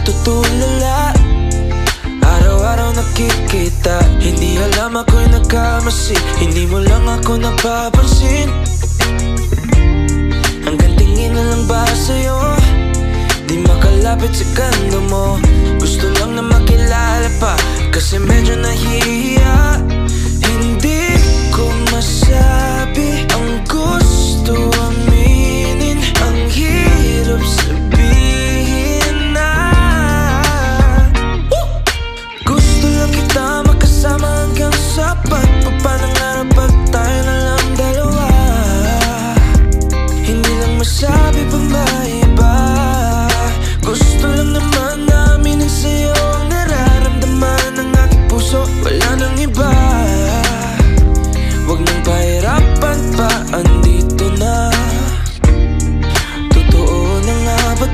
natutulala Araw-araw nakikita Hindi alam ako'y nagkamasi. Hindi mo lang ako napapansin. Hanggang tingin na lang ba sa'yo? Di makalapit sa kanto mo. Gusto lang na makilala pa Kasi medyo nahihirap. Pagpapanangarap Pag tayo na lang dalawa. Hindi lang masabi pa maiba Gusto lang naman namin ang sa'yo. Ng puso Wala nang iba. Huwag pa Andito na. Totoo na nga ba?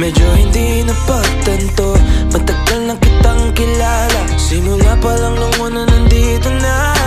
Medyo hindi na pagtanto Matagal na kitang kilala Simula pa lang nung una nandito na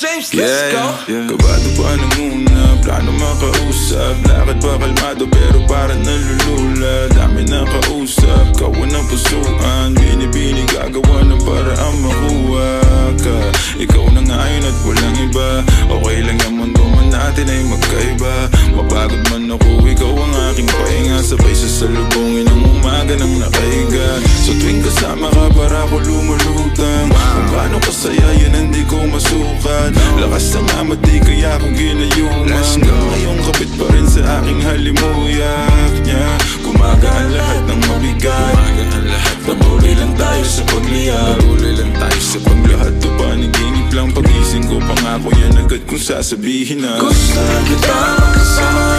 James, let's go. Kabado pa na muna, plano makausap. Lakad pa kalmado pero parang nalulula. Dami na kausap, kawan ng pusuan. Binibini gagawa ng paraan makuha ka. Ikaw na ngayon at walang iba. Okay lang yung mundo man natin ay magkaiba. Mapagod kaya akong ginayuman Ngayon kapit pa rin sa aking halimuyak niya. Gumagaan lahat ng mabigat. Patuloy lang tayo sa pagliyak Patuloy lang tayo sa paglahat to panaginip lang. Pagising ko pangako yan agad kung sasabihin na Gusto kita makasama